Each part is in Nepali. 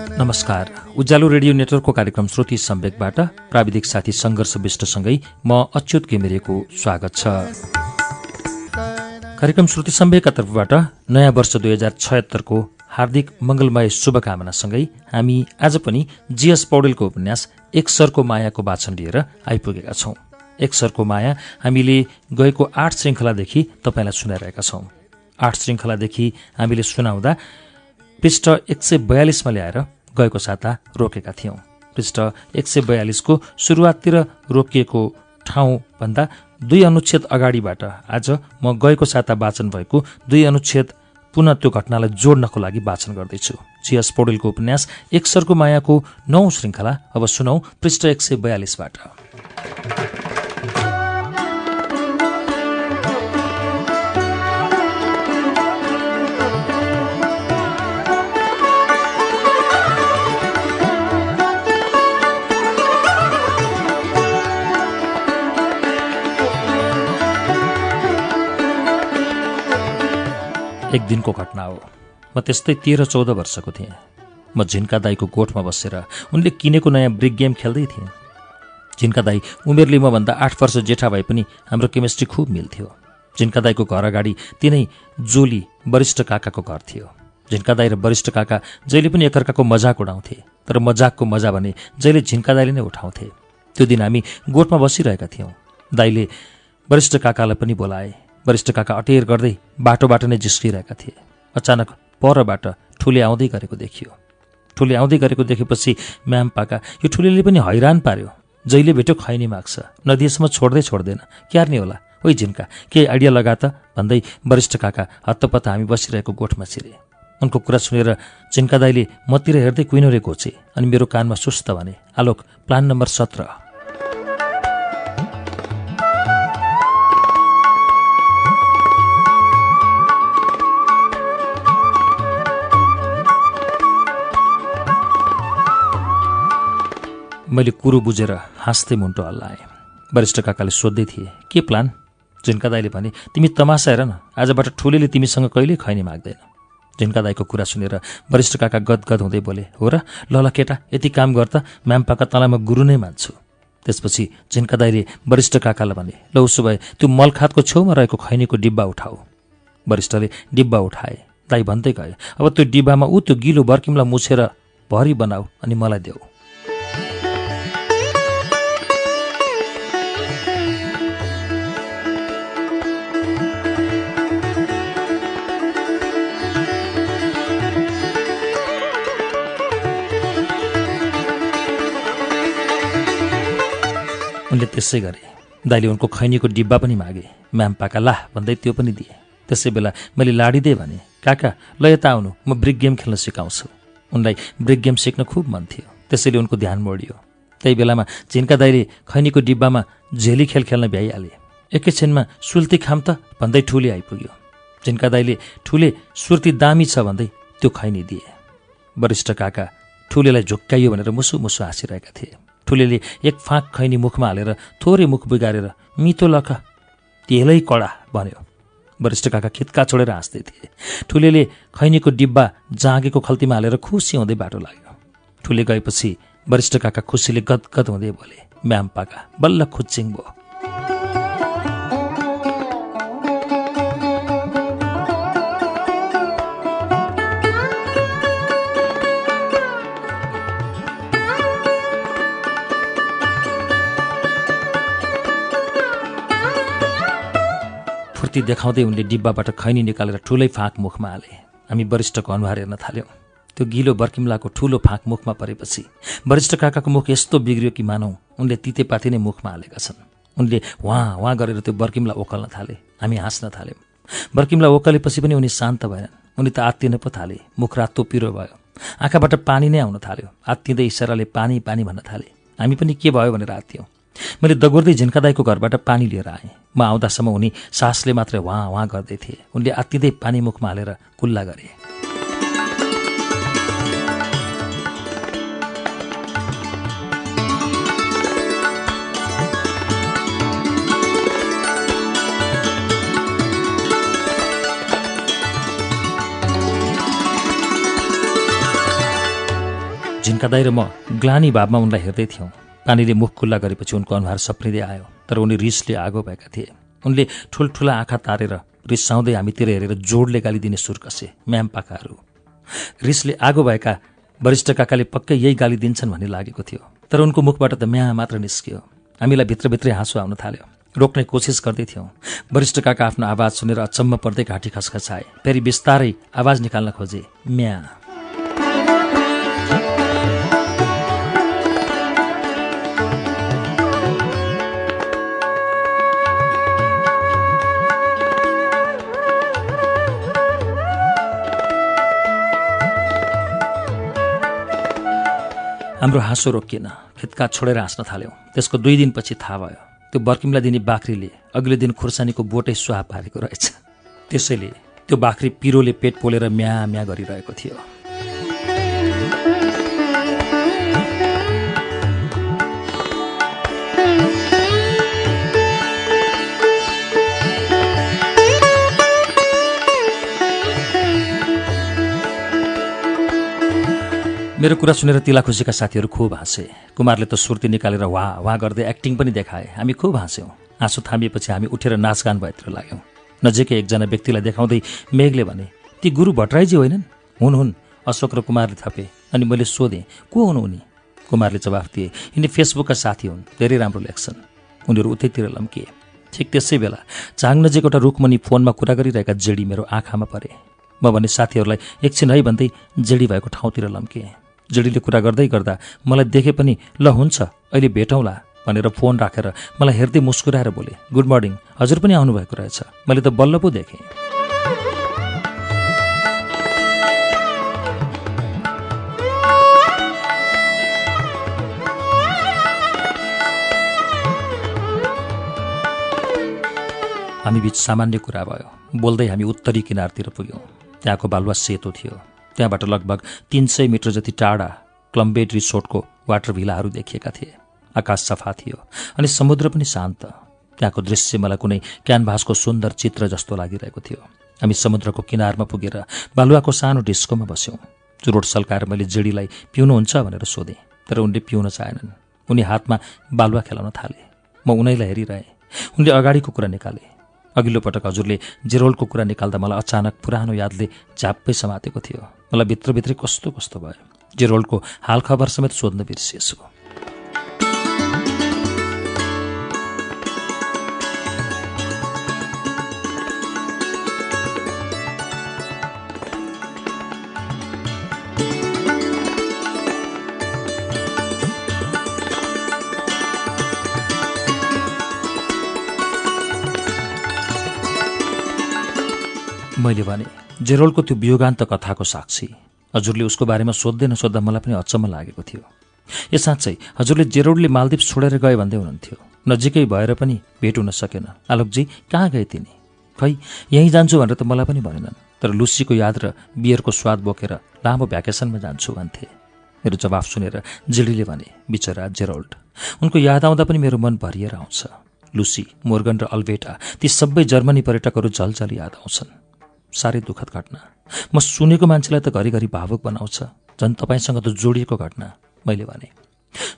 नमस्कार। उज्यालो रेडियो नेटवर्कको कार्यक्रम श्रुति सम्वेकबाट प्राविधिक साथी सङ्घर्ष विष्टसँगै म अच्युत घिमिरेको स्वागत छ। कार्यक्रम श्रुति सम्वेकका तर्फबाट नयाँ वर्ष दुई हजार छयत्तरको हार्दिक मङ्गलमय शुभकामनासँगै हामी आज पनि जीएस पौडेलको उपन्यास एक सरको मायाको वाचन लिएर आइपुगेका छौँ। एक सरको माया हामीले गएको आठ श्रृङ्खलादेखि तपाईँलाई सुनाइरहेका छौँ। आठ श्रृङ्खलादेखि हामीले सुनाउँदा पृष्ठ एक सय बयालिसमा ल्याएर गएको साता रोकेका थियौँ। पृष्ठ एक सय बयालिसको सुरुवाततिर रोकिएको ठाउँभन्दा दुई अनुच्छेद अगाडिबाट आज म गएको साता वाचन भएको दुई अनुच्छेद पुनः त्यो घटनालाई जोड्नको लागि वाचन गर्दैछु। चियस पौडेलको उपन्यास एक सरको मायाको नौ श्रृङ्खला। अब सुनौ पृष्ठ एक सय बयालिसबाट एक दिनको घटना हो। म त्यस्तै तेह्र चौध वर्षको थिएँ। म झिन्का दाईको गोठमा बसेर उनले किनेको नयाँ ब्रिक गेम खेल्दै थिएँ। झिन्का दाई उमेरले मभन्दा आठ वर्ष जेठा भए पनि हाम्रो केमिस्ट्री खुब मिल्थ्यो। झिन्का दाईको घर अगाडि तिनै जोली वरिष्ठ काकाको घर थियो। झिन्का दाई र वरिष्ठ काका जहिले पनि एकअर्काको मजाक उडाउँथे तर मजाकको मजा भने जहिले झिन्का दाईले नै उठाउँथे। त्यो दिन हामी गोठमा बसिरहेका थियौँ। दाईले वरिष्ठ काकालाई पनि बोलाए वरिष्ठ काका अटेर गर्दै बाटोबाट नै जिस्किरहेका थिए। अचानक परबाट ठुले आउँदै गरेको देखियो। ठुले आउँदै गरेको देखेपछि म्याम पाका यो ठुलेले पनि हैरान पार्यो। जहिले भेट्यो खैनी माग्छ। नदिएसम्म छोड्दै छोड्दैन। क्यार्ने होला? ओइ झिन्का केही आइडिया लगा त। भन्दै वरिष्ठ काका हत्तपत्त हामी बसिरहेको गोठमा छिरे। उनको कुरा सुनेर झिन्का दाईले मतिर हेर्दै कुइनोरे घोचे अनि मेरो कानमा सुस्त भने आलोक प्लान नम्बर सत्र। मैले कुरो बुझेर हाँस्दै मुन्टो हल्लाएँ। वरिष्ठ काकाले सोध्दै थिए के प्लान? झिन्का दाईले भने तिमी तमासा हेर न आजबाट ठुलेले तिमीसँग कहिल्यै खैनी माग्दैन। झिन्का दाईको कुरा सुनेर वरिष्ठ काका गदगद हुँदै बोले हो र ल ल केटा यति काम गर त म्याम्पाका तँलाई म गुरु नै मान्छु। त्यसपछि झिन्का दाईले वरिष्ठ काकालाई भने ल उसो भए त्यो मलखातको छेउमा रहेको खैनीको डिब्बा उठाऊ। वरिष्ठले डिब्बा उठाए। दाई भन्दै गए अब त्यो डिब्बामा ऊ त्यो गिलो बर्किमलाई मुछेर भरि बनाऊ अनि मलाई देऊ। उनले त्यसै गरे। दाइले उनको खैनीको डिब्बा पनि मागे। म्याम पाका ला भन्दै त्यो पनि दिए। त्यसै बेला मैले लाडिदिएँ भने काका ल यता आउनु म ब्रिक गेम खेल्न सिकाउँछु। उनलाई ब्रिक गेम सिक्न खुब मन थियो। त्यसैले उनको ध्यान मोडियो। त्यही बेलामा झिन्का दाइले खैनीको डिब्बामा झेली खेल खेल्न भ्याइहाले। एकैछिनमा सुल्ती खाम त भन्दै ठुले आइपुग्यो। झिन्का दाइले ठुले सुर्ती दामी छ भन्दै त्यो खैनी दिए। वरिष्ठ काका ठुलेलाई झुक्काइयो भनेर मुसु मुसु हाँसिरहेका थिए। ठुलेले एक फाँक खैनी मुखमा हालेर थोरै मुख बिगारेर मितो लख तेलै कडा भन्यो। वरिष्ठ काका खित्का छोडेर हाँस्दै थिए। ठुलेले खैनीको डिब्बा जाँगेको खल्तीमा हालेर खुसी हुँदै बाटो लाग्यो। ठुले गएपछि वरिष्ठ काका खुसीले गदगद हुँदै बोले म्याम पाका बल्ल खुच्चिङ भयो फुर्ती देखाउँदै उनले डिब्बाबाट खैनी निकालेर ठुलै फाँक मुखमा हाले। हामी वरिष्ठको अनुहार हेर्न थाल्यौँ। त्यो गिलो बर्किमलाको ठुलो फाँक मुखमा परेपछि वरिष्ठ काकाको मुख यस्तो बिग्रियो कि मानौ उनले तितेपाती नै मुखमा हालेका छन्। उनले वहाँ वहाँ गरेर त्यो बर्किमला ओकल्न थाले। हामी हाँस्न थाल्यौँ। बर्किमला ओकलेपछि पनि उनी शान्त भएनन्। उनी त आत्तिन पो थाले। मुख रातो पिरो भयो। आँखाबाट पानी नै आउन थाल्यो। आत्तिँदै इसाराले पानी पानी भन्न थाले। हामी पनि के भयो भनेर आत्त्यौँ। मैले दगुर्दै झिन्कादाईको घरबाट पानी लिएर आएँ। म आउँदासम्म उनी सासले मात्रै वहाँ वहाँ गर्दै थिए। उनले आत्तिँदै पानी मुखमा हालेर कुल्ला गरे। झिन्का दाई र म ग्लानी भावमा उनलाई हेर्दै थियौँ। पानीले मुख खुल्ला गरेपछि उनको अनुहार सप्रिँदै आयो तर उनी रिसले आगो भएका थिए। उनले ठुल्ठुला आँखा तारेर रिसाउँदै हामीतिर हेरेर जोडले गाली दिने सुर कसे म्याम पाकाहरू रिसले आगो भएका वरिष्ठ काकाले पक्कै यही गाली दिन्छन् भन्ने लागेको थियो तर उनको मुखबाट त म्या मात्र निस्कियो। हामीलाई भित्रभित्रै हाँसो आउन थाल्यो। रोक्ने कोसिस गर्दै थियौँ। वरिष्ठ काका आफ्नो आवाज सुनेर अचम्म पर्दै घाँटी खसखसाए। फेरि बिस्तारै आवाज निकाल्न खोजे म्या। हाम्रो हाँसो रोकिएन। खितका छोडेर हाँस्न थाल्यौँ। त्यसको दुई दिनपछि थाहा भयो। त्यो बर्किमलाई दिने बाख्रीले अघिल्लो दिन खुर्सानीको बोटै सुहा पारेको रहेछ। त्यसैले त्यो बाख्री पिरोले पेट पोलेर म्या म्या गरिरहेको थियो। मेरो कुरा सुनेर तिला खुसीका साथीहरू खुब हाँसे। कुमारले त सुर्ती निकालेर वा वा गर्दै एक्टिङ पनि देखाए। हामी खुब हाँस्यौँ। हाँसो थामिएपछि हामी उठेर नाचगान भएतिर लाग्यौँ। नजिकै एकजना व्यक्तिलाई देखाउँदै मेघले भने ती गुरु भट्टराईजी होइनन्? हुन् हुन्। अशोक र कुमारले थपे। अनि मैले सोधेँ को हुनु उनी? कुमारले जवाफ दिए यिनी फेसबुकका साथी हुन् धेरै राम्रो लेख्छन्। उनीहरू उतैतिर लम्किए। ठिक त्यसै बेला चाङ नजिक एउटा रुखमनी फोनमा कुरा गरिरहेका जेडी मेरो आँखामा परे। म भने साथीहरूलाई एकछिन है भन्दै जेडी भएको ठाउँतिर लम्किएँ। जेडीले कुरा गर्दै गर्दा मलाई देखे पनि ल हुन्छ अहिले भेटौँला भनेर फोन राखेर मलाई हेर्दै मुस्कुराएर बोले गुड मर्निङ हजुर पनि आउनुभएको रहेछ मैले त बल्ल पो देखेँ। हामी बिच सामान्य कुरा भयो। बोल्दै हामी उत्तरी किनारतिर पुग्यौँ। त्यहाँको बालुवा सेतो थियो। त्यहाँबाट लगभग तिन सय मिटर जति टाढा क्लम्बेड रिसोर्टको वाटर भिलाहरू देखिएका थिए। आकाश सफा थियो अनि समुद्र पनि शान्त। त्यहाँको दृश्य मलाई कुनै क्यानभासको सुन्दर चित्र जस्तो लागिरहेको थियो। हामी समुद्रको किनारमा पुगेर बालुवाको सानो डिस्कोमा बस्यौँ। चुरोट सल्काएर मैले जेडीलाई पिउनुहुन्छ भनेर सोधेँ तर उनले पिउन चाहेनन्। उनी हातमा बालुवा खेलाउन थाले। म उनैलाई हेरिरहेँ। उनले अगाडिको कुरा निकाले। अघिल्लो पटक हजुरले जेरोलको कुरा निकाल्दा मलाई अचानक पुरानो यादले झ्याप्पै समातेको थियो। मलाई भित्रभित्रै कस्तो कस्तो भयो? जेरोलको हालखबर समेत सोध्न बिर्सिएछु। मैले भने जेरोलको त्यो वियोगान्त कथाको साक्षी। हजुरले उसको बारेमा सोध्दै नसोद्धा मलाई पनि अचम्म लागेको थियो। ए साँच्चै हजुरले जेरोलले मालदिप छोडेर गए भन्दै हुनुहुन्थ्यो। नजिकै भएर पनि भेट हुन सकेन। आलोकजी कहाँ गए तिनी? खै यहीँ जान्छु भनेर त मलाई पनि भनेनन्। तर लुसीको याद र बियरको स्वाद बोकेर लामो भ्याकेसनमा जान्छु भन्थे। मेरो जवाफ सुनेर जेडीले भने बिचरा जेरोल्ड उनको याद आउँदा पनि मेरो मन भरिएर आउँछ। लुसी मोर्गन र अल्बेटा ती सबै जर्मनी पर्यटकहरू झलझल याद आउँछन्। साह्रै दुःखद घटना। म सुनेको मान्छेलाई त घरिघरि भावुक बनाउँछ। झन् तपाईँसँग त जोडिएको घटना मैले भने।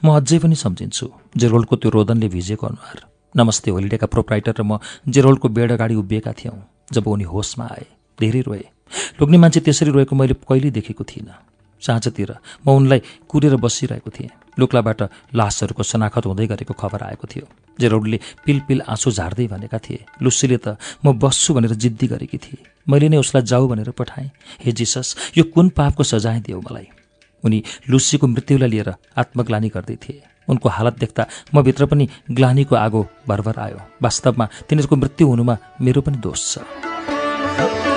म अझै पनि सम्झिन्छु जेरोल्डको त्यो रोदनले भिजेको अनुहार। नमस्ते होलिडेका प्रोप्राइटर र म जेरोल्डको बेड अगाडि उभिएका थियौँ जब उनी होसमा आए। धेरै रोए। लोग्ने मान्छे त्यसरी रोएको मैले कहिल्यै देखेको थिइनँ। साँझतिर म उनलाई कुरेर बसिरहेको थिएँ। लुक्लाबाट लासहरूको शनाखत हुँदै गरेको खबर आएको थियो। जेरोडले पिल पिल आँसु झार्दै भनेका थिए लुसीले त म बस्छु भनेर जिद्दी गरेकी थिए। मैले नै उसलाई जाऊ भनेर पठाएँ। हे जिसस यो कुन पापको सजाय दियो मलाई? उनी लुसीको मृत्युलाई लिएर आत्मग्लानी गर्दै थिए। उनको हालत देख्दा म भित्र पनि ग्लानीको आगो भरभर आयो। वास्तवमा तिनीहरूको मृत्यु हुनुमा मेरो पनि दोष छ।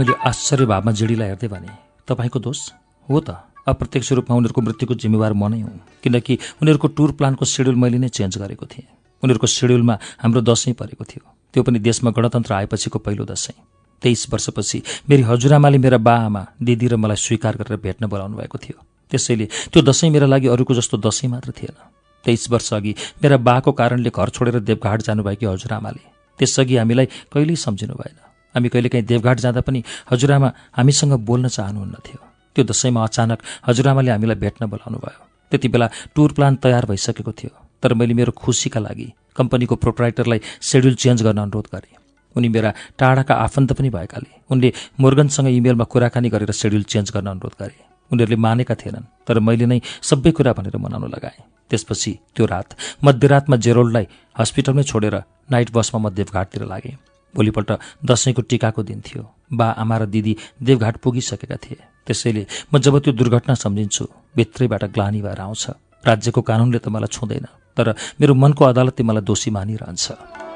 मैले आश्चर्य भावमा जिडीलाई हेर्दै भने तपाईँको दोष? हो त। अप्रत्यक्ष रूपमा उनीहरूको मृत्युको जिम्मेवार म नै हुँ। किनकि उनीहरूको टुर प्लानको सेड्युल मैले नै चेन्ज गरेको थिएँ। उनीहरूको सेड्युलमा हाम्रो दसैँ परेको थियो। त्यो पनि देशमा गणतन्त्र आएपछिको पहिलो दसैँ। तेइस वर्षपछि मेरी हजुरआमाले मेरा बा आमा दिदी र मलाई स्वीकार गरेर भेट्न बोलाउनु भएको थियो। त्यसैले त्यो दसैँ मेरा लागि अरूको जस्तो दसैँ मात्र थिएन। तेइस वर्ष अघि मेरा बाको कारणले घर छोडेर देवघाट जानुभएकी हजुरआमाले त्यसअघि हामीलाई कहिल्यै सम्झिनु भएन। हामी कहिलेकाहीँ देवघाट जाँदा पनि हजुरआमा हामीसँग बोल्न चाहनुहुन्न थियो त्यो दसैँमा अचानक हजुरआमाले हामीलाई भेट्न बोलाउनु भयो त्यति बेला टुर प्लान तयार भइसकेको थियो तर मैले मेरो खुसीका लागि कम्पनीको प्रोपराइटरलाई सेड्युल चेन्ज गर्न अनुरोध गरेँ। उनी मेरा टाढाका आफन्त पनि भएकाले उनले मोर्गनसँग इमेलमा कुराकानी गरेर सेड्युल चेन्ज गर्न अनुरोध गरे। उनीहरूले मानेका थिएनन् तर मैले नै सबै कुरा भनेर मनाउन लगाएँ। त्यसपछि त्यो रात मध्यरातमा जेरोल्डलाई हस्पिटलमै छोडेर नाइट बसमा म देवघाटतिर लागेँ। भोलिपल्ट दसैँको टिकाको दिन थियो। बा आमा र दिदी देवघाट पुगिसकेका थिए। त्यसैले म जब त्यो दुर्घटना सम्झिन्छु भित्रैबाट ग्लानी भएर आउँछ। राज्यको कानुनले त मलाई छुँदैन तर मेरो मनको अदालतले मलाई दोषी मानिरहन्छ।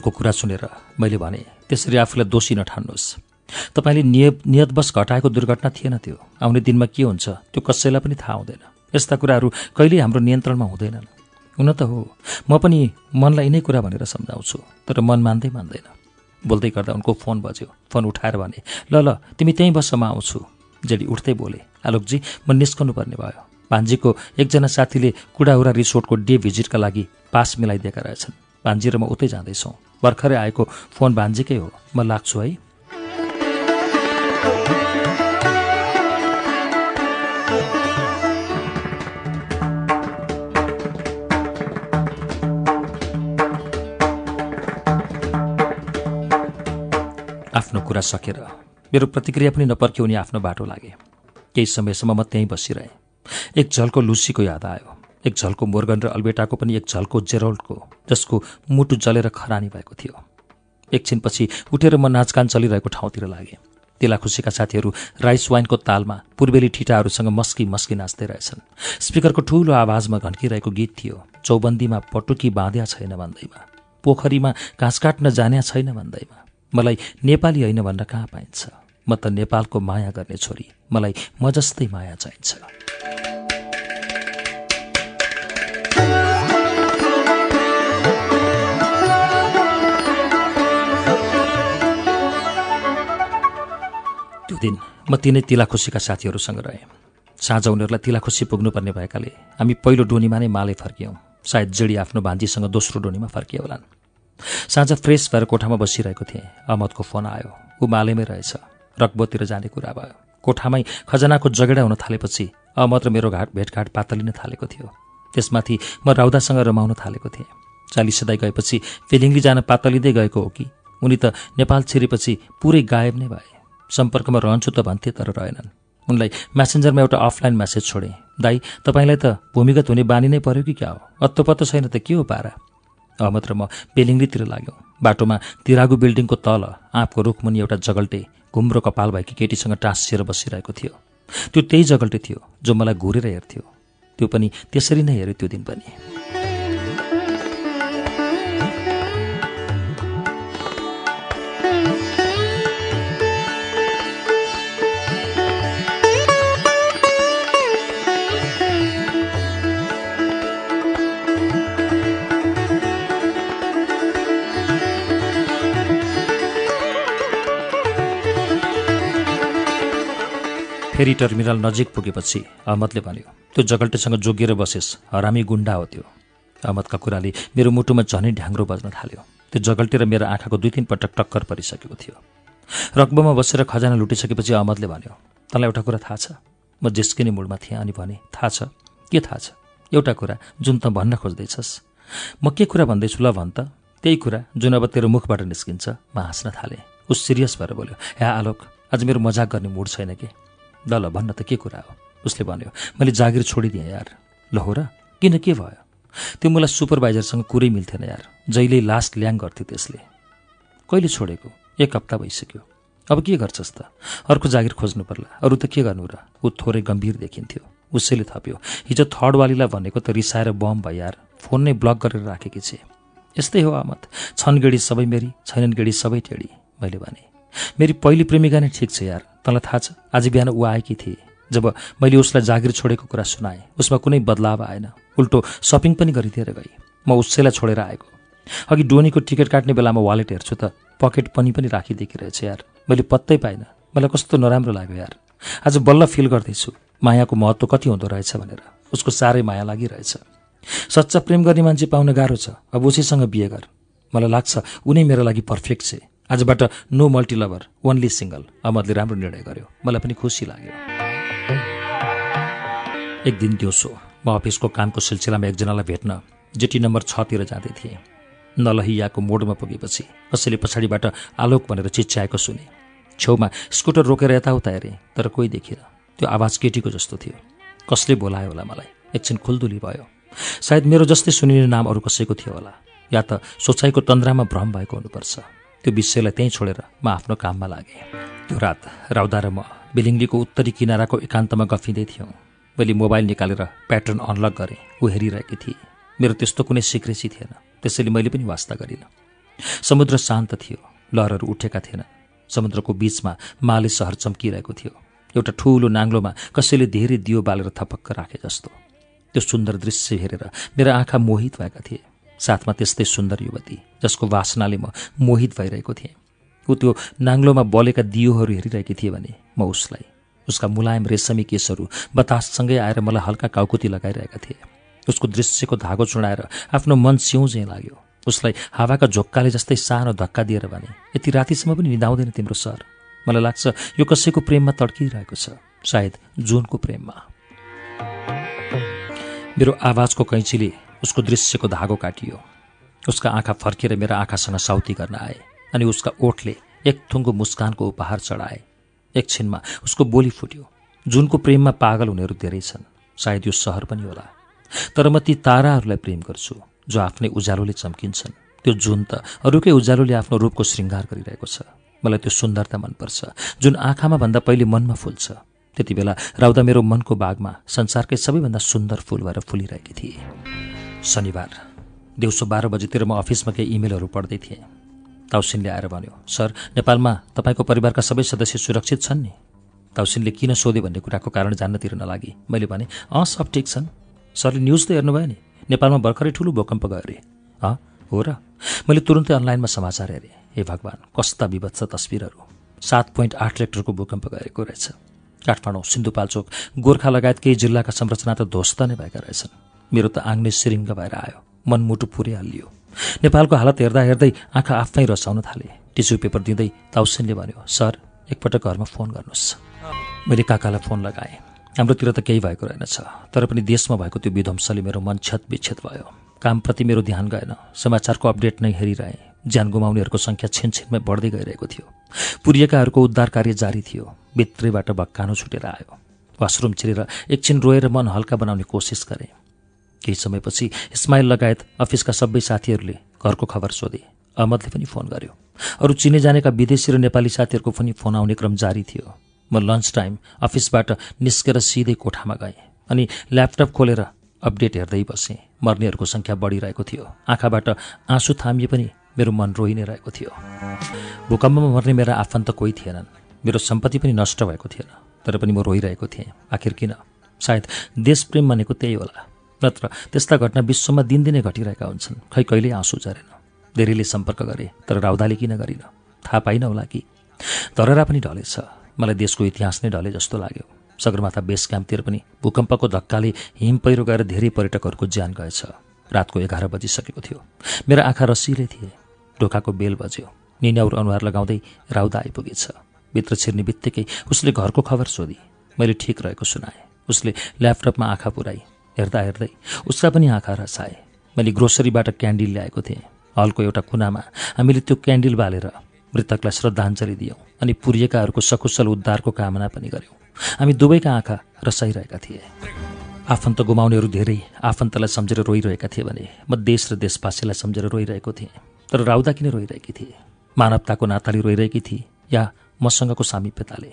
उनको कुरा सुनेर मैले भने त्यसरी आफूलाई दोषी नठान्नुहोस्। तपाईँले निय नियतवश घटाएको दुर्घटना थिएन त्यो। आउने दिनमा के हुन्छ त्यो कसैलाई पनि थाहा हुँदैन। यस्ता कुराहरू कहिल्यै हाम्रो नियन्त्रणमा हुँदैनन्। हुन त हो। म पनि मनलाई यिनै कुरा भनेर सम्झाउँछु तर मन मान्दै मान्दैन। बोल्दै गर्दा उनको फोन बज्यो। फोन उठाएर भने ल ल तिमी त्यहीँ बस्समा आउँछु। जेडी उठ्दै बोले आलोकजी म निस्कनु पर्ने भयो। भान्जीको एकजना साथीले कुडाउरा रिसोर्टको डे भिजिटका लागि पास मिलाइदिएका रहेछन्। भान्जी र म उतै जाँदैछौँ। भर्खरै आएको फोन भान्जीकै हो। म लाग्छु है। आफ्नो कुरा सकेर। मेरो प्रतिक्रिया पनि नपर्क्यो उनी आफ्नो बाटो लागे। केही समयसम्म म त्यहीँ बसिरहेँ। एक झल्को लुसीको याद आयो। एक झल्को मोर्गन र अल्बेटाको पनि एक झल्को जेरोल्डको जसको मुटु जलेर खरानी भएको थियो। एकछिनपछि उठेर म नाचगान चलिरहेको ठाउँतिर लागेँ। तिला खुसीका साथीहरू राइस वाइनको तालमा पूर्वेली ठिटाहरूसँग मस्की मस्की नाच्दै रहेछन्। स्पिकरको ठूलो आवाजमा घन्किरहेको गीत थियो चौबन्दीमा पटुकी बाँध्या छैन भन्दैमा पोखरीमा घाँस काट्न जान्या छैन भन्दैमा मलाई नेपाली होइन भन्न कहाँ पाइन्छ? म त नेपालको माया गर्ने छोरी मलाई म जस्तै माया चाहिन्छ। दिन म तिनै तिलाखुसीका साथीहरूसँग रहेँ। साँझ उनीहरूलाई तिलाखुसी पुग्नुपर्ने भएकाले हामी पहिलो डोनीमा नै माले फर्कियौँ। सायद जेडी आफ्नो भान्जीसँग दोस्रो डोनीमा फर्कियो होलान्। साँझ फ्रेस भएर कोठामा बसिरहेको थिएँ। अहमदको फोन आयो। ऊ मालेमै रहेछ। रकबोतिर जाने कुरा भयो। कोठामै खजनाको जगेडा हुन थालेपछि अहमद र मेरो घाट भेटघाट पातलिन थालेको थियो। त्यसमाथि म राउदासँग रमाउन थालेको थिएँ। चालिस सदाई गएपछि फेलिङ्गी जान पातलिँदै गएको हो कि? उनी त नेपाल छिरेपछि पुरै गायब नै भए। सम्पर्कमा रहन्छु त भन्थे तर रहेनन्। उनलाई म्यासेन्जरमा एउटा अफलाइन म्यासेज छोडेँ। दाई तपाईँलाई त भूमिगत हुने बानी नै पर्यो कि क्या हो? अत्तो पत्तो छैन त के हो पारा? अहमद र म बेलिङ्गीतिर लाग्यौँ। बाटोमा तिरागु बिल्डिङको तल आँपको रुखमुनि एउटा जगल्टे घुम्रो कपाल भएकी केटीसँग टाँसिएर बसिरहेको थियो। त्यो त्यही जगल्टे थियो जो मलाई घुरेर हेर्थ्यो। त्यो पनि त्यसरी नै हेऱ्यो त्यो दिन पनि। फेरि टर्मिनल नजिक पुगेपछि अहमदले भन्यो त्यो जगल्टेसँग जोगिएर बसेस् हरामी गुन्डा हो त्यो। अहमदका कुराले मेरो मुटुमा झनै ढ्याङ्ग्रो बज्न थाल्यो। त्यो जगल्टे र मेरो आँखाको दुई तिन पटक टक्कर परिसकेको थियो। रक्बमा बसेर खजाना लुटिसकेपछि अहमदले भन्यो तँलाई एउटा कुरा थाहा छ। म जिस्किने मुडमा थिएँ अनि भने थाहा छ। के थाहा छ? एउटा कुरा जुन त भन्न खोज्दैछस्। म के कुरा भन्दैछु ल भन् त। त्यही कुरा जुन अब तेरो मुखबाट निस्किन्छ म हाँस्न थालेँ। ऊ सिरियस भएर बोल्यो ह्या आलोक आज मेरो मजाक गर्ने मुड छैन कि? ल ल भन्न त के कुरा हो? उसले भन्यो मैले जागिर छोडिदिएँ यार। ल हो र। किन के भयो? त्यो मलाई सुपरभाइजरसँग कुरै मिल्थेन यार। जहिले लास्ट ल्याङ गर्थ्यो त्यसले। कहिले छोडेको? एक हप्ता भइसक्यो। अब के गर्छस् त? अर्को जागिर खोज्नु पर्ला। अरू त के गर्नु र? ऊ थोरै गम्भीर देखिन्थ्यो। उसैले थप्यो। हिजो थर्डवालीलाई भनेको त रिसाएर बम भयो यार। फोन नै ब्लक गरेर राखेकी छे। यस्तै हो आमत। छन् गेडी सबै मेरी छैनन् गेडी सबै टेडी। मैले भने मेरी पहिली प्रेमिका नै ठिक छ यार। तँलाई थाहा छ आज बिहान ऊ आएकी थिए। जब मैले उसलाई जागिर छोडेको कुरा सुनाएँ उसमा कुनै बदलाव आएन। उल्टो सपिङ पनि गरिदिएर गई। म उसैलाई छोडेर आएको। अघि डोनीको टिकट काट्ने बेलामा वालेट हेर्छु त पकेट पनि पनि राखिदिएकी रहेछ यार। मैले पत्तै पाइनँ। मलाई कस्तो नराम्रो लाग्यो यार। आज बल्ल फिल गर्दैछु मायाको महत्त्व कति हुँदो रहेछ भनेर। उसको साह्रै माया लागिरहेछ सच्चा प्रेम गर्ने मान्छे पाउन गाह्रो छ। अब उसैसँग बिहे गर। मलाई लाग्छ उनी मेरो लागि पर्फेक्ट छ। आजबाट no multi lover only single अहमदले राम्रो निर्णय गर्यो। मलाई पनि खुसी लाग्यो। एक दिन दिउँसो म अफिसको कामको सिलसिलामा एकजनालाई भेट्न जेटी नम्बर छतिर जाँदै थिएँ। नलहियाको मोडमा पुगेपछि कसैले पछाडिबाट आलोक भनेर चिच्याएको सुने। छेउमा स्कुटर रोकेर यताउता हेरेँ तर कोही देखिन। त्यो आवाज केटीको जस्तो थियो। कसले बोलायो होला मलाई? एकछिन खुल्दुली भयो। सायद मेरो जस्तै सुनिने नाम अरू कसैको थियो होला। या त सोचाइको तन्द्रामा भ्रम भएको हुनुपर्छ। त्यो विषयलाई त्यहीँ छोडेर म आफ्नो काममा लागेँ। त्यो रात राउदा र म बिलिङ्गलीको उत्तरी किनाराको एकान्तमा गफिँदै थियौँ। मैले मोबाइल निकालेर प्याटर्न अनलक गरेँ। ऊ हेरिरहेकी थिएँ। मेरो त्यस्तो कुनै सिक्रेसी थिएन। त्यसैले मैले पनि वास्ता गरिनँ। समुद्र शान्त थियो। लहरहरू उठेका थिएन। समुद्रको बीचमा माले सहर चम्किरहेको थियो। एउटा ठुलो नाङ्लोमा कसैले धेरै दियो बालेर थपक्क राखे जस्तो। त्यो सुन्दर दृश्य हेरेर मेरा आँखा मोहित भएका थिए। साथमा त्यस्तै सुन्दर युवती जसको वासनाले म मोहित भइरहेको थिएँ। ऊ त्यो नाङ्लोमा बलेका दियोहरू हेरिरहेकी थिए भने म उसलाई उसका मुलायम रेशमी केसहरू बताससँगै आएर मलाई हल्का काउकुती लगाइरहेका थिए। उसको दृश्यको धागो चुडाएर आफ्नो मन सिउझै लाग्यो। उसलाई हावाका झोक्काले जस्तै सानो धक्का दिएर भने यति रातिसम्म पनि निधाउँदैन तिम्रो सर। मलाई लाग्छ यो कसैको प्रेममा तड्किरहेको छ सायद जुनको प्रेममा मेरो आवाजको कैँचीले उसको दृश्यको धागो काटियो। उसका आँखा फर्केर मेरा आँखासँग साउती गर्न आए अनि उसका ओठले एक थुङ्गो मुस्कानको उपहार चढाए। एकछिनमा उसको बोली फुट्यो। जुनको प्रेममा पागल हुनेहरू धेरै छन्। सायद यो सहर पनि होला। तर म ती ताराहरूलाई प्रेम गर्छु जो आफ्नै उज्यालोले चम्किन्छन्। त्यो जुन त अरूकै उज्यालोले आफ्नो रूपको श्रृङ्गार गरिरहेको छ। मलाई त्यो सुन्दरता मनपर्छ जुन आँखामा भन्दा पहिले मनमा फुल्छ। त्यति बेला राउदा मेरो मनको बागमा संसारकै सबैभन्दा सुन्दर फुल भएर फुलिरहेकी थिए। शनिबार। दिउँसो बाह्र बजीतिर म अफिसमा केही इमेलहरू पढ्दै थिएँ। ताउसिनले आएर भन्यो सर नेपालमा तपाईँको परिवारका सबै सदस्य सुरक्षित छन् नि? ताउसिनले किन सोध्यो भन्ने कुराको कारण जान्नतिर नलागे। मैले भने अँ सब ठिक छन्। सरले न्युज त हेर्नुभयो नि। नेपालमा भर्खरै ठुलो भूकम्प गयो अरे अँ हो र? मैले तुरन्तै अनलाइनमा समाचार हेरेँ। हे भगवान् कस्ता विभत्स तस्विरहरू। सात पोइन्ट आठ रेक्टरको भूकम्प गएको रहेछ। काठमाडौँ सिन्धुपाल्चोक गोर्खा लगायत केही जिल्लाका संरचना त ध्वस्त नै भएका रहेछन्। मेरो त आङ्ने सिरिङ्ग भएर आयो। मनमुटु पुरिहालियो नेपालको हालत हेर्दा हेर्दै आँखा आफै रसाउन थाले। टिस्यु पेपर दिँदै ताउसेनले भन्यो सर एकपटक घरमा फोन गर्नुहोस्। मैले काकालाई फोन लगाएँ। हाम्रोतिर त केही भएको रहेनछ। तर पनि देशमा भएको त्यो विध्वंसले मेरो मन क्षत भयो। कामप्रति मेरो ध्यान गएन। समाचारको अपडेट नै हेरिरहे। ज्यान गुमाउनेहरूको सङ्ख्या छिनछिनमै बढ्दै गइरहेको थियो। पुरिएकाहरूको उद्धार कार्य जारी थियो। भित्रैबाट भक्कानो छुटेर आयो। वासरुम छिरेर एकछिन रोएर मन हल्का बनाउने कोसिस गरेँ। केही समयपछि स्माइल लगायत अफिसका सबै साथीहरूले घरको खबर सोधे। अहमदले पनि फोन गर्यो। अरू चिने जानेका विदेशी र नेपाली साथीहरूको पनि फोन आउने क्रम जारी थियो। म लन्च टाइम अफिसबाट निस्केर सिधै कोठामा गएँ अनि ल्यापटप खोलेर अपडेट हेर्दै बसेँ। मर्नेहरूको सङ्ख्या बढिरहेको थियो। आँखाबाट आँसु थामिए पनि मेरो मन रोइ नै रहेको थियो। भूकम्पमा मर्ने मेरा आफन्त कोही थिएनन्। मेरो सम्पत्ति पनि नष्ट भएको थिएन। तर पनि म रोइरहेको थिएँ। आखिर किन? सायद देशप्रेम भनेको त्यही होला। नत्र त्यस्ता घटना विश्वमा दिनदिनै घटिरहेका हुन्छन्। खै कहिल्यै आँसु झरेन। धेरैले सम्पर्क गरे तर राउदाले किन गरिन? थाहा पाइन होला कि? धरहरा पनि ढलेछ। मलाई देशको इतिहास नै ढले जस्तो लाग्यो। सगरमाथा बेस क्याम्पतिर पनि भूकम्पको धक्काले हिम पहिरो गएर धेरै पर्यटकहरूको ज्यान गएछ। रातको एघार बजिसकेको थियो। मेरा आँखा रसिलै थिए। ढोकाको बेल बज्यो। निन्याउर अनुहार लगाउँदै राउदा आइपुगेछ। भित्र छिर्ने बित्तिकै उसले घरको खबर सोधी। मैले ठिक रहेको सुनाएँ। उसले ल्यापटपमा आँखा पुऱ्याई। हेर्दा हेर्दै उसका पनि आँखा रसाए। मैले ग्रोसरीबाट क्यान्डिल ल्याएको थिएँ। हलको एउटा कुनामा हामीले त्यो क्यान्डिल बालेर मृतकलाई श्रद्धाञ्जली दियौँ अनि पुरिएकाहरूको सकुशल उद्धारको कामना पनि गऱ्यौँ हामी दुवैका आँखा रसाइरहेका थिए। आफन्त गुमाउनेहरू धेरै आफन्तलाई सम्झेर रोइरहेका थिए भने म देश र देशवासीलाई सम्झेर रोइरहेको थिएँ। तर राउदा किन रोइरहेकी थिए? मानवताको नाताले रोइरहेकी थिए या मसँगको सामिप्यताले?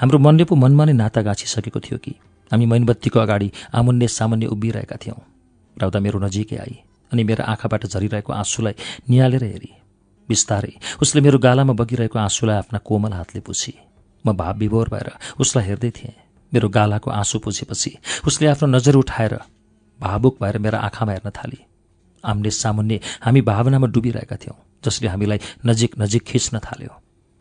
हाम्रो मनले पो मनमा नै नाता गाँचिसकेको थियो कि हामी मैनबत्तीको अगाडि आमुन्ने सामान्य उभिरहेका थियौँ। राउदा मेरो नजिकै आई अनि मेरो आँखाबाट झरिरहेको आँसुलाई निहालेर हेरी। बिस्तारै उसले मेरो गालामा बगिरहेको आँसुलाई आफ्ना कोमल हातले पुछी। म भाव विभोर भएर उसलाई हेर्दै थिएँ। मेरो गालाको आँसु पुछेपछि उसले आफ्नो नजर उठाएर भावुक भएर मेरा आँखामा हेर्न थाली। आम्ने सामुन्ने हामी भावनामा डुबिरहेका थियौँ जसले हामीलाई नजिक नजिक खिच्न थाल्यो।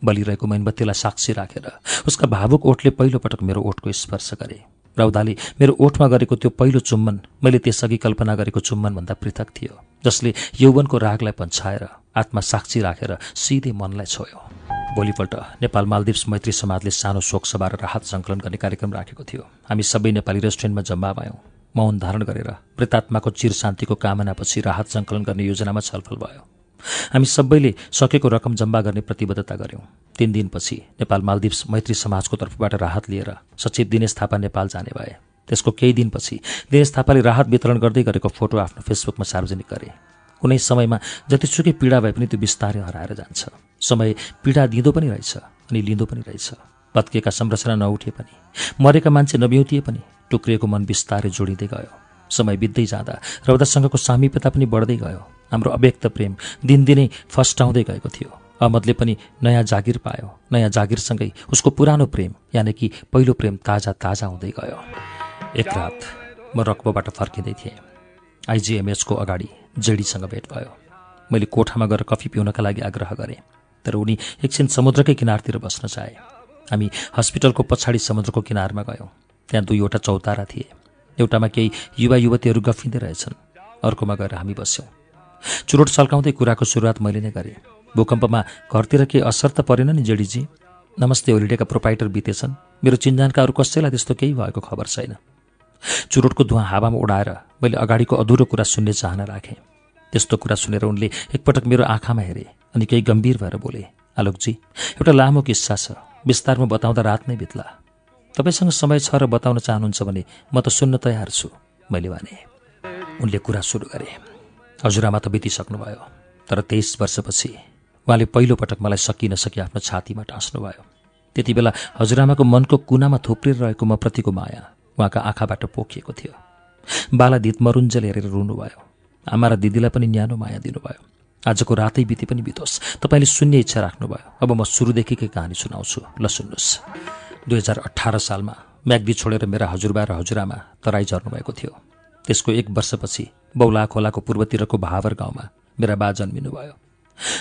बलिरहेको मैनबत्तीलाई साक्षी राखेर उसका भावुक ओठले पहिलोपटक मेरो ओठको स्पर्श गरे। रौदाले मेरो ओठमा गरेको त्यो पहिलो चुम्बन मैले त्यसअघि कल्पना गरेको चुम्बनभन्दा पृथक थियो जसले यौवनको रागलाई पन्छाएर आत्मा साक्षी राखेर सिधै मनलाई छोयो। भोलिपल्ट नेपाल मालदिप्स मैत्री समाजले सानो शोक सभा र राहत सङ्कलन गर्ने कार्यक्रम राखेको थियो। हामी सबै नेपाली रेस्टुरेन्टमा जम्मा भयौँ मौन धारण गरेर प्रेतात्माको चिर शान्तिको कामनापछि राहत सङ्कलन गर्ने योजनामा छलफल भयो। हामी सबैले सकेको रकम जम्मा गर्ने प्रतिबद्धता गऱ्यौँ तीन दिनपछि नेपाल मालदिप्स मैत्री समाजको तर्फबाट राहत लिएर सचिव दिनेश थापा नेपाल जाने भए। त्यसको केही दिनपछि दिनेश थापाले राहत वितरण गर्दै गरेको फोटो आफ्नो फेसबुकमा सार्वजनिक गरे। कुनै समयमा जतिसुकै पीडा भए पनि त्यो बिस्तारै हराएर जान्छ। समय पीडा दिँदो पनि रहेछ अनि लिँदो पनि रहेछ। भत्किएका संरचना नउठे पनि मरेका मान्छे नभ्यौतिए पनि टुक्रिएको मन बिस्तारै जोडिँदै गयो। समय बित्दै जाँदा रौदासँगको सामिप्यता पनि बढ्दै गयो। हाम्रो अव्यक्त प्रेम दिनदिनै फस्टाउँदै गएको थियो। अहमदले पनि नयाँ जागिर पायो नयाँ जागिरसँगै उसको पुरानो प्रेम यानि कि पहिलो प्रेम ताजा ताजा हुँदै गयो। एक रात म रक्बोबाट फर्किँदै थिएँ। आइजिएमएचको अगाडि जेडीसँग भेट भयो। मैले कोठामा गएर कफी पिउनका लागि आग्रह गरेँ तर उनी एकछिन समुद्रकै किनारतिर बस्न चाहे। हामी हस्पिटलको पछाडि समुद्रको किनारमा गयौँ। त्यहाँ दुईवटा चौतारा थिए। एउटामा केही युवा युवतीहरू गफिँदै रहेछन्। अर्कोमा गएर हामी बस्यौँ। चुरोट सल्काउँदै कुराको सुरुवात मैले नै गरेँ। भूकम्पमा घरतिर केही असर त परेन नि जेडीजी। नमस्ते होलिडेका प्रोपाइटर बितेछन्। मेरो चिन्जानका अरू कसैलाई त्यस्तो केही भएको खबर छैन। चुरोटको धुवा हावामा उडाएर मैले अगाडिको अधुरो कुरा सुन्ने चाहना राखेँ। त्यस्तो कुरा सुनेर उनले एकपटक मेरो आँखामा हेरे अनि केही गम्भीर भएर बोले आलोकजी एउटा लामो किस्सा छ। विस्तारमा बताउँदा रात नै बित्ला। तपाईँसँग समय छ र बताउन चाहनुहुन्छ भने म त सुन्न तयार छु मैले भने। उनले कुरा सुरु गरे। हजुरआमा त बितिसक्नुभयो तर तेइस वर्षपछि उहाँले पहिलोपटक मलाई सकि नसकी आफ्नो छातीमा टाँस्नुभयो त्यति बेला हजुरआमाको मनको कुनामा थुप्रेर रहेको म प्रतिको माया उहाँका आँखाबाट पोखिएको थियो। बाला दित मरुन्जल हेरेर रुनुभयो। आमा र दिदीलाई पनि न्यानो माया दिनुभयो। आजको रातै बिते पनि बितोस्। तपाईँले सुन्ने इच्छा राख्नुभयो। अब म सुरुदेखिकै कहानी सुनाउँछु। ल सुन्नुहोस्। दुई हजार अठार सालमा म्याग्दी छोडेर मेरा हजुरबा र हजुरआमा तराई झर्नुभएको थियो। त्यसको एक वर्षपछि बौला खोलाको पूर्वतिरको भावर गाउँमा मेरा बा जन्मिनुभयो।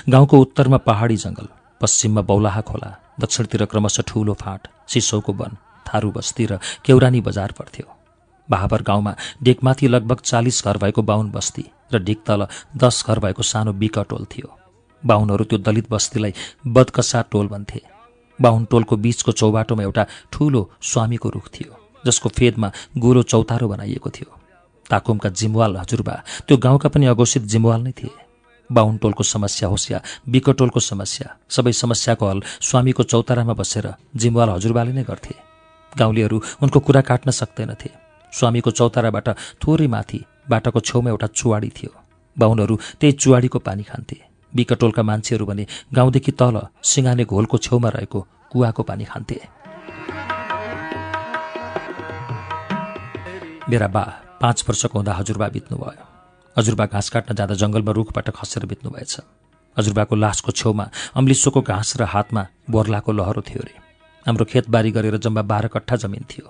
गाउँको उत्तरमा पहाडी जङ्गल पश्चिममा बौलाहा खोला दक्षिणतिर क्रमशः ठूलो फाँट सिसौको वन थारू बस्ती र केौरानी बजार पर्थ्यो। भावर गाउँमा डेकमाथि लगभग चालिस घर भएको बाहुन बस्ती र डिक तल दस घर भएको सानो बिक टोल थियो। बाहुनहरू त्यो दलित बस्तीलाई बदकसा टोल भन्थे। बाहुन टोलको बीचको चौबाटोमा एउटा ठूलो स्वामीको रुख थियो जसको फेदमा गोलो चौतारो बनाइएको थियो। ताकुमका जिम्वाल हजुरबा त्यो गाउँका पनि अघोषित जिम्वाल नै थिए। बाहुन टोलको समस्या होस् या बिकटोलको समस्या सबै समस्याको हल स्वामीको चौतारामा बसेर जिम्वाल हजुरबाले नै गर्थे। गाउँलेहरू उनको कुरा काट्न सक्दैनथे। स्वामीको चौताराबाट थोरै माथि बाटाको छेउमा एउटा चुवाडी थियो। बाहुनहरू त्यही चुवाडीको पानी खान्थे। बिकटोलका मान्छेहरू भने गाउँदेखि तल सिंगाने घोलको छेउमा रहेको कुवाको पानी खान्थे। मेरा बा पाँच वर्षको हुँदा हजुरबा बित्नुभयो। हजुरबा घाँस काट्न जाँदा जङ्गलमा रुखबाट खसेर बित्नुभएछ। हजुरबाको लासको छेउमा अम्लिसोको घाँस र हातमा बोर्लाको लहरो थियो अरे हाम्रो खेतबारी गरेर जम्मा बाह्र कट्ठा जमिन थियो।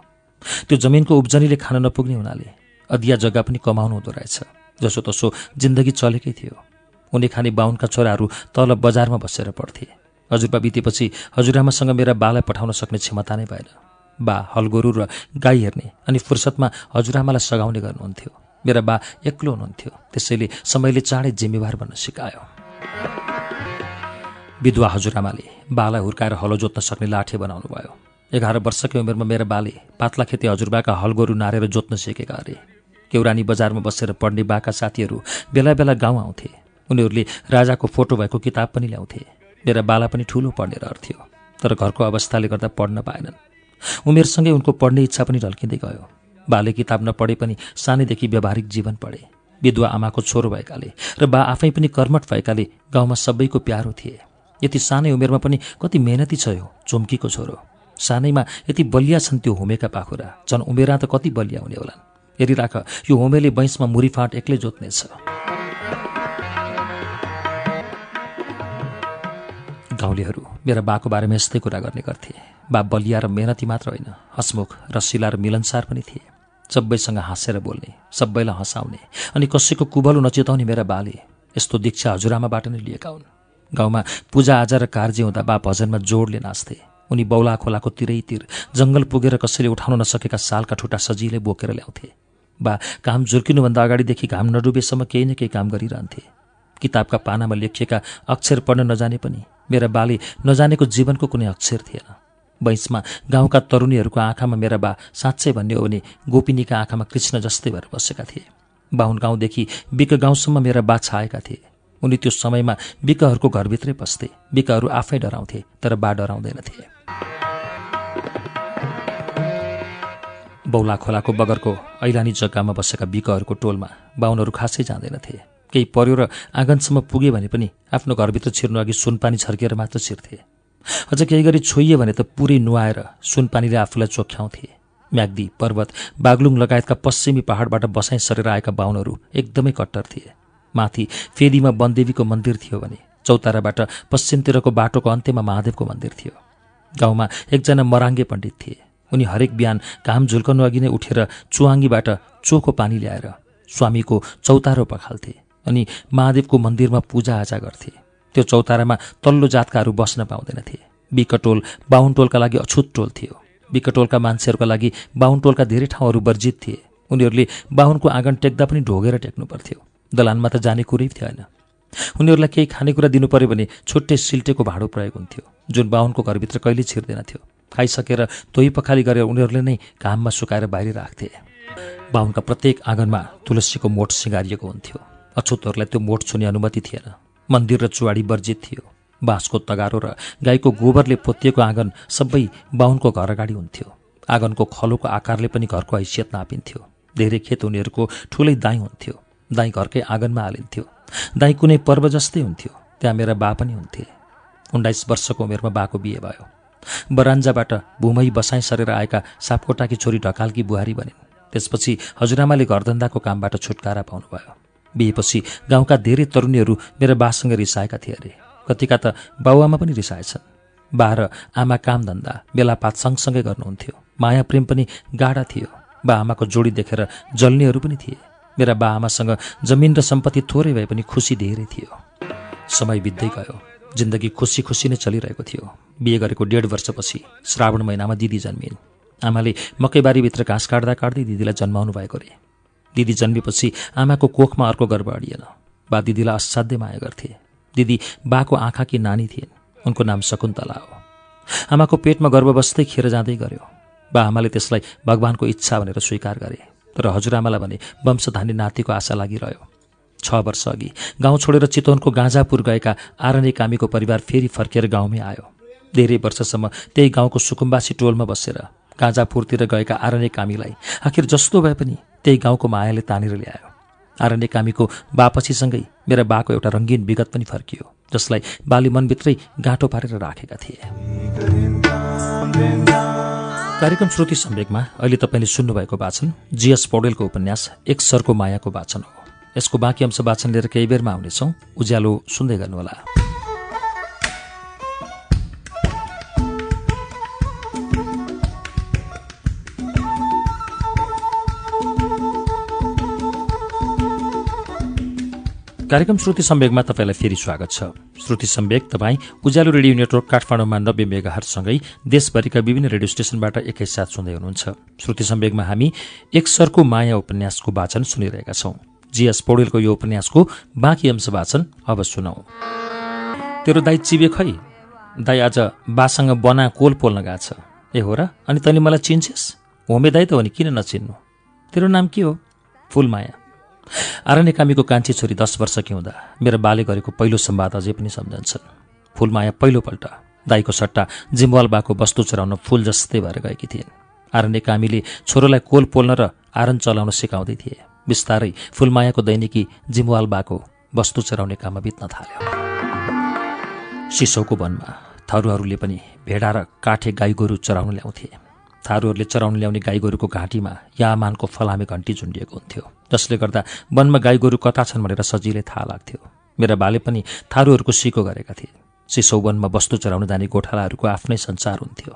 त्यो जमिनको उब्जनीले खान नपुग्ने हुनाले अदिया जग्गा पनि कमाउनु हुँदो रहेछ जसो तसो जिन्दगी चलेकै थियो। उनी खाने बाहुनका छोराहरू तल बजारमा बसेर पढ्थे। हजुरबा बितेपछि हजुरआमासँग मेरा बालाई पठाउन सक्ने क्षमता नै भएन। बा हलगोरु र गाई हेर्ने अनि फुर्सदमा हजुरआमालाई सघाउने गर्नुहुन्थ्यो। मेरा बा एक्लो हुनुहुन्थ्यो। त्यसैले समयले चाँडै जिम्मेवार बन्न सिकायो। विधवा हजुरआमाले बालाई हुर्काएर हलो जोत्न सक्ने लाठे बनाउनु भयो एघार वर्षकै उमेरमा मेरा बाले पातला खेती हजुरबाका हलगोरु नारेर जोत्न सिकेका अरे केौरानी बजारमा बसेर पढ्ने बाका साथीहरू बेला बेला गाउँ आउँथे। उनीहरूले राजाको फोटो भएको किताब पनि ल्याउँथे। मेरा बाला पनि ठुलो पढ्ने रहर थियो तर घरको अवस्थाले गर्दा पढ्न पाएनन्। उमेरसँगै उनको पढ्ने इच्छा पनि ढल्किँदै गयो। बाले किताब नपढे पनि सानैदेखि व्यावहारिक जीवन पढे। विधवा आमाको छोरो भएकाले र बा आफै पनि कर्मठ भएकाले गाउँमा सबैको प्यारो थिए। यति सानै उमेरमा पनि कति मेहनती छ यो चुम्कीको छोरो। सानैमा यति बलिया छन् त्यो होमेका पाखुरा। झन् उमेरा त कति बलिया हुने होलान्। हेरिराख यो होमेले बैंसमा मुरी फाँट एक्लै जोत्नेछ। गाउँलेहरू मेरा बाको बारेमा यस्तै कुरा गर्ने गर्थे। बा बलिया र मेहनती मात्र होइन हसमुख रसिला र मिलनसार पनि थिए। सबैसँग हाँसेर बोल्ने सबैलाई हँसाउने अनि कसैको कुबलो नचेताउने मेरा बाले यस्तो दीक्षा हजुरआमाबाट नै लिएका हुन्। गाउँमा पूजाआजा र कार्य हुँदा बा भजनमा जोडले नाच्थे। उनी बौला खोलाको तिरैतिर जङ्गल पुगेर कसैले उठाउन नसकेका सालका ठुटा सजिलै बोकेर ल्याउँथे। बा काम झुर्किनुभन्दा अगाडिदेखि घाम नडुबेसम्म केही न केही काम गरिरहन्थे। किताबका पानामा लेखिएका अक्षर पढ्न नजाने पनि मेरा बाले नजानेको जीवनको कुनै अक्षर थिएन। बैंसमा गाउँका तरुणीहरूको आँखामा मेरा बा साँच्चै भन्ने हो भने गोपिनीका आँखामा कृष्ण जस्तै भएर बसेका थिए। बाहुन गाउँदेखि बिक गाउँसम्म मेरा बा छाएका थिए। उनी त्यो समयमा बिकहरूको घरभित्रै पस्थे बिकहरू आफै डराउँथे तर बा डराउँदैनथे बौला खोलाको बगरको ऐलानी जग्गामा बसेका बिकहरूको टोलमा बाहुनहरू खासै जाँदैनथे केही पर्यो र आँगनसम्म पुगे भने पनि आफ्नो घरभित्र छिर्नु अघि सुनपानी छर्किएर मात्र छिर्थे। अझ केही गरी छोइए भने त पुरै नुहाएर सुनपानीले आफूलाई चोख्याउँथे। म्याग्दी पर्वत बागलुङ लगायतका पश्चिमी पहाडबाट बसाइ सरेर आएका बाहुनहरू एकदमै कट्टर थिए। माथि फेदीमा वनदेवीको मन्दिर थियो भने चौताराबाट पश्चिमतिरको बाटोको अन्त्यमा महादेवको मन्दिर थियो। गाउँमा एकजना मराङ्गे पण्डित थिए। उनी हरेक बिहान घाम झुल्कनु अघि नै उठेर चुवाङ्गीबाट चोखो पानी ल्याएर स्वामीको चौतारो पखाल्थे अनि महादेवको मन्दिरमा पूजाआजा गर्थे। त्यो चौतारामा तल्लो जातकाहरू बस्न पाउँदैनथे बिकटोल बाहुन टोलका लागि अछुत टोल थियो। बिकटोलका मान्छेहरूका लागि बाहुन टोलका धेरै ठाउँहरू वर्जित थिए। उनीहरूले बाहुनको आँगन टेक्दा पनि ढोगेर टेक्नु पर्थ्यो। दलानमा त जाने कुरै थिएन उनीहरूलाई केही खानेकुरा दिनु पर्यो भने छुट्टै सिल्टेको भाँडो प्रयोग हुन्थ्यो जुन बाहुनको घरभित्र कहिले छिर्दैनथ्यो खाइसकेर तोही पखाली गरेर उनीहरूले नै घाममा सुकाएर बाहिर राख्थे। बाहुनका प्रत्येक आँगनमा तुलसीको मोठ सिँगारिएको हुन्थ्यो। अछुतहरूलाई त्यो मोठ छुने अनुमति थिएन। मन्दिर र चुवाडी वर्जित थियो। बाँसको तगारो र गाईको गोबरले पोतिएको आँगन सबै बाहुनको घर अगाडि हुन्थ्यो। आँगनको खलोको आकारले पनि घरको हैसियत नापिन्थ्यो। धेरै खेत उनीहरूको ठुलै दाई हुन्थ्यो। दाई घरकै आँगनमा हालिन्थ्यो। दाई कुनै पर्व जस्तै हुन्थ्यो। त्यहाँ मेरा बा पनि हुन्थे। उन्नाइस वर्षको उमेरमा बाको बिहे भयो। बरान्जाबाट भूमै बसाइ सरेर आएका सापकोटाकी छोरी ढकालकी बुहारी बनिन्। त्यसपछि हजुरआमाले घरधन्दाको कामबाट छुटकारा पाउनुभयो। बिहेपछि गाउँका धेरै तरुणीहरू मेरो बासँग रिसाएका थिए अरे। कतिका त बाउआमा पनि रिसाएछन्। बा र आमा कामधन्दा बेलापात सँगसँगै गर्नुहुन्थ्यो। माया प्रेम पनि गाढा थियो। बा आमाको जोडी देखेर जल्नेहरू पनि थिए। मेरा बा आमासँग जमिन र सम्पत्ति थोरै भए पनि खुसी धेरै थियो। समय बित्दै गयो। जिन्दगी खुसी खुसी नै चलिरहेको थियो। बिहे गरेको डेढ वर्षपछि श्रावण महिनामा दिदी जन्मिन्। आमाले मकैबारीभित्र घाँस काट्दा काट्दै दिदीलाई जन्माउनु भएको रे दिदी जन्मेपछि आमाको कोखमा अर्को गर्व अडिएन बा दिदीलाई असाध्यै माया गर्थे। दिदी बाको आँखाकी नानी थिइन्। उनको नाम शकुन्तला हो। आमाको पेटमा गर्व बस्दै खेर जाँदै गर्यो। बा आमाले त्यसलाई भगवानको इच्छा भनेर स्वीकार गरे। तर हजुरआमालाई भने वंशधानी नातिको आशा लागिरह्यो। छ वर्ष अघि गाउँ छोडेर चितवनको गाँजापुर गएका आरने कामीको परिवार फेरि फर्केर गाउँमै आयो। धेरै वर्षसम्म त्यही गाउँको सुकुम्बासी टोलमा बसेर गाँजापुरतिर गएका आरने कामीलाई आखिर जस्तो भए पनि त्यही गाउँको मायाले तानेर ल्यायो। आरण्य कामीको बापछिसँगै मेरा बाको एउटा रङ्गीन विगत पनि फर्कियो जसलाई बाली मनभित्रै गाँठो पारेर राखेका थिए। कार्यक्रम श्रुति सम्वेकमा अहिले तपाईँले सुन्नुभएको वाचन जीएस पौडेलको उपन्यास एक सरको मायाको वाचन हो। यसको बाँकी अंश वाचन लिएर केही बेरमा आउनेछौँ। उज्यालो सुन्दै गर्नुहोला। कार्यक्रम श्रुति सम्वेकमा तपाईँलाई फेरि स्वागत छ। श्रुति सम्वेक तपाईँ उज्यालो रेडियो नेटवर्क काठमाडौँमा नब्बे मेगाहरूसँगै देशभरिका विभिन्न रेडियो स्टेशनबाट एकैसाथ सुन्दै हुनुहुन्छ। श्रुति सम्वेकमा हामी एक सरको माया उपन्यासको वाचन सुनिरहेका छौं। जीएस पौडेलको यो उपन्यासको बाँकी अंश वाचन अब सुनौ। तेरो दाई चिबे खै? दाई आज बासँग बना कोल पोल्न गएको छ। ए हो र अनि तैँले मलाई चिन्छेस्? होमे दाई त हो नि किन नचिन्नु? तेरो नाम के हो? फुलमाया। आरण्य कामीको कान्छी छोरी दस वर्षकी हुँदा मेरो बाले गरेको पहिलो सम्वाद अझै पनि सम्झन्छन्। फुलमाया पहिलोपल्ट। दाईको सट्टा जिम्वाल बाको वस्तु चराउन फुल जस्तै भएर गएकी थिइन्। आरण्य कामीले छोरोलाई कोल पोल्न र आरन चलाउन सिकाउँदै थिए। बिस्तारै फुलमायाको दैनिकी जिमवाल बाको वस्तु चराउने काममा बित्न थाल्यो। सिसौको वनमा थारूहरूले पनि भेडा र काठे गाई गोरु चराउन ल्याउँथे। थारूहरूले चराउन ल्याउने गाई गोरुको घाँटीमा यामानको फलामे घन्टी झुन्डिएको हुन्थ्यो जसले गर्दा वनमा गाई गोरु कता छन् भनेर सजिलै थाहा लाग्थ्यो। मेरा बाले पनि थारूहरूको सिको गरेका थिए। सिसौ वनमा वस्तु चराउन जाने गोठालाहरूको आफ्नै संसार हुन्थ्यो।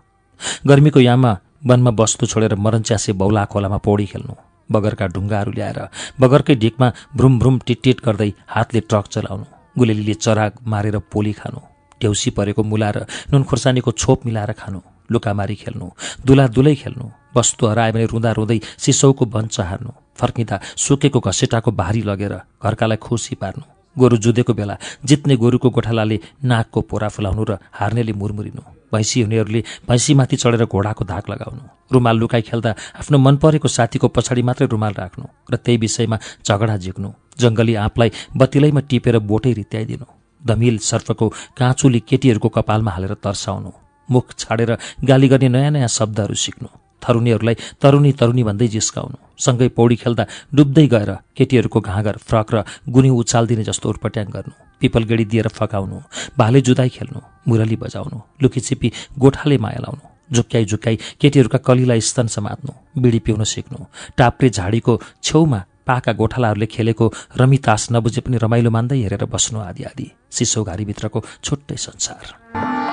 गर्मीको याममा वनमा वस्तु छोडेर मरन्च्यासे बौला खोलामा पौडी खेल्नु बगरका ढुङ्गाहरू ल्याएर बगरकै ढिकमा भ्रुम भ्रुम टिट गर्दै हातले ट्रक चलाउनु गुलेलीले चरा मारेर पोली खानु ढेउसी परेको मुला र नुन खोर्सानीको छोप मिलाएर खानु लुकामारी खेल्नु दुला दुलै खेल्नु वस्तु हरायो भने रुँदा रुँदै सिसौको वन चहार्नु फर्किँदा सुकेको घसेटाको भारी लगेर घरकालाई खुसी पार्नु गोरु जुधेको बेला जित्ने गोरुको गोठालाले नाकको पोरा फुलाउनु र हार्नेले मुरमुरिनु भैँसी हुनेहरूले भैँसीमाथि चढेर घोडाको धाक लगाउनु रुमाल लुकाइ खेल्दा आफ्नो मन परेको साथीको पछाडि मात्रै रुमाल राख्नु र त्यही विषयमा झगडा जिक्नु जङ्गली आँपलाई बतिलैमा टिपेर बोटै रित्याइदिनु धमिल सर्फको काँचुली केटीहरूको कपालमा हालेर तर्साउनु मुख छाडेर गाली गर्ने नयाँ नयाँ शब्दहरू सिक्नु। थरुनीहरूलाई तरुनी तरुनी भन्दै जिस्काउनु। सँगै पौडी खेल्दा डुब्दै गएर केटीहरूको घाँगर फ्रक र गुनी उचालिदिने जस्तो उर्पट्याङ गर्नु। पिपल गेडी दिएर फकाउनु। भाले जुदाई खेल्नु। मुरली बजाउनु। लुकीछिपी गोठाले माया लाउनु। झुक्क्याइ झुक्क्याइ केटीहरूका कलीलाई स्तन समात्नु। बिडी पिउन सिक्नु। टाप्रे झाडीको छेउमा पाका गोठालाहरूले खेलेको रमी तास नबुझे पनि रमाइलो मान्दै हेरेर बस्नु आदि आदि। सिसौ घारीभित्रको छुट्टै संसार।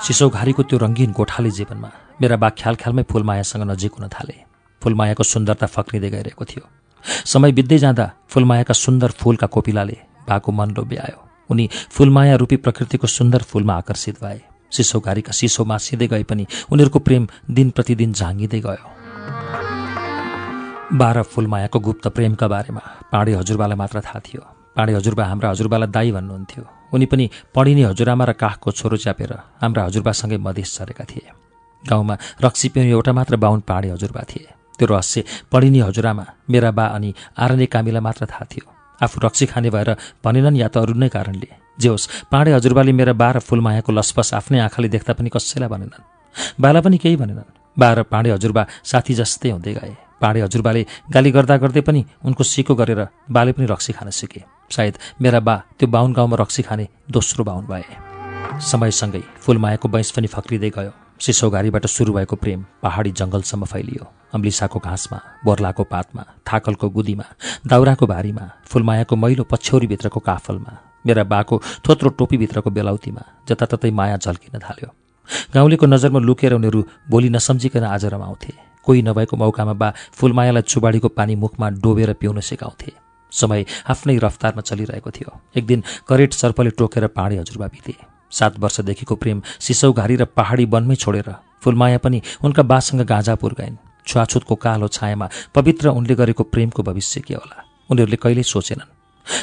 सिसौ घारीको त्यो रङ्गीन गोठाले जीवनमा मेरा बा ख्याल ख्यालमै फुलमायासँग नजिक हुन थाले। फुलमायाको सुन्दरता फक्रिँदै गइरहेको थियो। समय बित्दै जाँदा फुलमायाका सुन्दर फुलका कोपिलाले बाको मन लोभ्यायो। उनी फुलमाया रूपी प्रकृतिको सुन्दर फुलमा आकर्षित भए। सिसौघारीका सिसो मासिँदै गए पनि उनीहरूको प्रेम दिन प्रतिदिन झाँगिँदै गयो। बाह्र फुलमायाको गुप्त प्रेमका बारेमा पाँडे हजुरबालाई मात्र थाहा थियो। पाँडे हजुरबा हाम्रा हजुरबालाई दाई भन्नुहुन्थ्यो। उनी पनि पढिने हजुरआमा र काखको छोरो च्यापेर हाम्रा हजुरबासँगै मधेस चरेका थिए। गाउँमा रक्सी पिउने एउटा मात्र बाहुन पाँडे हजुरबा थिए। त्यो रहस्य पढिने हजुरआमा मेरा बा अनि आरने कामीलाई मात्र थाहा थियो। आफू रक्सी खाने भएर भनेनन् या त अरू नै कारणले। जे होस् पाँडे हजुरबाले मेरा बा र फुलमायाको लसपस आफ्नै आँखाले देख्दा पनि कसैलाई भनेनन्। बाला पनि केही भनेनन्। बा र पाँडे हजुरबा साथी जस्तै हुँदै गए। पाँडे हजुरबाले गाली गर्दा गर्दै पनि उनको सिको गरेर बाले पनि रक्सी खान सिके। सायद मेरा बा त्यो बाहुन गाउँमा रक्सी खाने दोस्रो बाहुन भए। समयसँगै फुलमायाको बैंस पनि फक्रिँदै गयो। सिसौघारीबाट सुरु भएको प्रेम पहाडी जङ्गलसम्म फैलियो। अम्लिसाको घाँसमा बोर्लाको पातमा थाकलको गुदीमा दाउराको भारीमा फुलमायाको मैलो पछ्यौरीभित्रको काफलमा मेरा बाको थोत्रो टोपीभित्रको बेलाउतीमा जताततै माया झल्किन थाल्यो। गाउँलेको नजरमा लुकेर उनीहरू भोलि नसम्झिकन आज रमाउँथे कोही नभएको मौकामा बा फुलमायालाई चुबाडीको पानी मुखमा डोबेर पिउन सिकाउँथे। समय आफ्नै रफ्तारमा चलिरहेको थियो। एक दिन करेट सर्पले टोकेर पाँडे हजुरबा बिते सात वर्षदेखिको प्रेम सिसौ घारी र पहाडी वनमै छोडेर फुलमाया पनि उनका बासँग गाँजापुर गइन् छुवाछुतको कालो छायामा पवित्र उनले गरेको प्रेमको भविष्य के होला? उनीहरूले कहिल्यै सोचेनन्।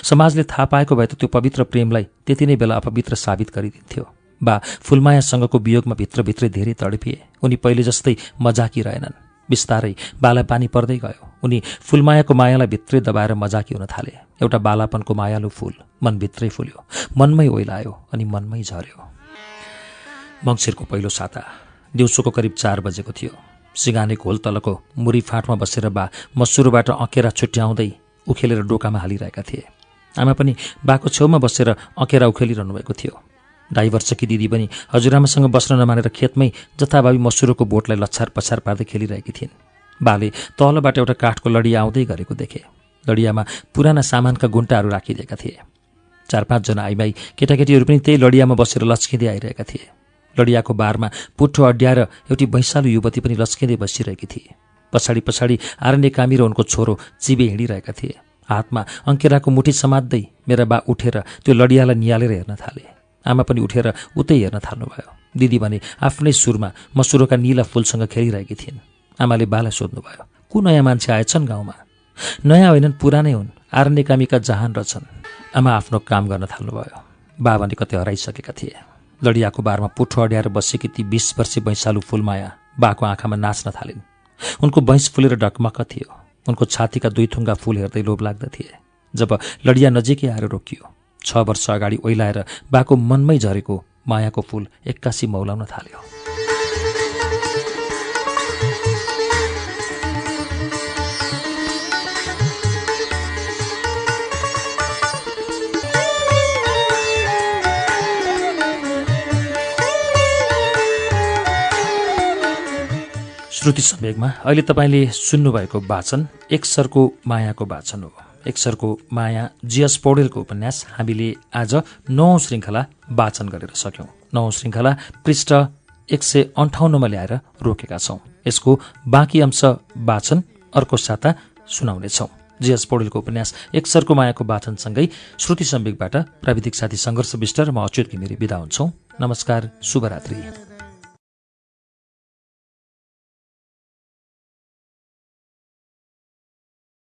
समाजले थाहा पाएको भए त त्यो पवित्र प्रेमलाई त्यति नै बेला अपवित्र साबित गरिदिन्थ्यो। बा फुलमायासँगको वियोगमा भित्रभित्रै धेरै तडपिए। उनी पहिले जस्तै मजाकी रहेनन्। बिस्तारै बाला पानी पर्दै गयो। उनी फुलमायाको मायालाई भित्रै दबाएर मजाकी हुन थाले। एउटा बालापनको मायालु फुल मनभित्रै फुल्यो। मनमै ओइलायो अनि मनमै झर्यो। मङ्सिरको पहिलो साता। दिउँसोको करिब चार बजेको थियो। सिगाने घोल तलको मुरी फाँटमा बसेर बा मसुरोबाट अँकेरा छुट्याउँदै उखेलेर डोकामा हालिरहेका थिए। आमा पनि बाको छेउमा बसेर अँकेरा उखेलिरहनु भएको थियो। वर्षकी दिदी पनि हजुरआमासँग बस्न नमानेर खेतमै जथाभावी मसुरोको बोटलाई लच्छार पछार पार्दै खेलिरहेकी थिइन्। बाले तलबाट एउटा काठको लडिया आउँदै गरेको देखे। लडियामा पुराना सामानका गुन्टाहरू राखिदिएका थिए। चार पाँचजना आइमाई केटाकेटीहरू पनि त्यही लडियामा बसेर लच्किँदै आइरहेका थिए। लडियाको बारमा पुठो अड्याएर एउटी भैँसालु युवती पनि लस्किँदै बसिरहेकी थिए। पछाडि पछाडि आरण्य कामी र उनको छोरो चिबे हिँडिरहेका थिए। हातमा अङ्केराको मुठी समात्दै मेरा बा उठेर त्यो लडियालाई निहालेर हेर्न थाले। आमा पनि उठेर उतै हेर्न थाल्नुभयो। दिदी भने आफ्नै सुरमा मसुरोका निला फुलसँग खेलिरहेकी थिइन्। आमाले बालाई सोध्नुभयो को नयाँ मान्छे आएछन् गाउँमा? नयाँ होइनन् पुरानै हुन्। आरण्य कामीका जहान रहेछन्। आमा आफ्नो काम गर्न थाल्नुभयो। बा भने कतै हराइसकेका थिए। लडियाको बारमा पुठो अड्याएर बसेकी ती बिस वर्षे बैंसालु फुलमाया बाको आँखामा नाच्न थालिन्। उनको बैंस फुलेर ढकमक्क थियो। उनको छातीका दुई थुङ्गा फुल हेर्दै लोभ लाग्दथे। जब लडिया नजिकै आएर रोकियो छ वर्ष अगाडि ओइलाएर बाको मनमै झरेको मायाको फुल एक्कासी मौलाउन थाल्यो। श्रुति सम्वेकमा अहिले तपाईँले सुन्नुभएको वाचन एक सरको मायाको वाचन हो। एकसरको माया जिएस पौडेलको उपन्यास हामीले आज नौ श्रृङ्खला वाचन गरेर सक्यौं। नौ श्रृङ्खला पृष्ठ एक सय अन्ठाउन्नमा ल्याएर रोकेका छौं। यसको बाँकी अंश वाचन अर्को साता सुनाउनेछौं। जिएस पौडेलको उपन्यास एकसरको मायाको वाचनसँगै श्रुति सम्वेकबाट प्राविधिक साथी सङ्घर्ष विष्ट र म अच्युत घिमिरी विदा हुन्छौं। नमस्कार शुभरात्री।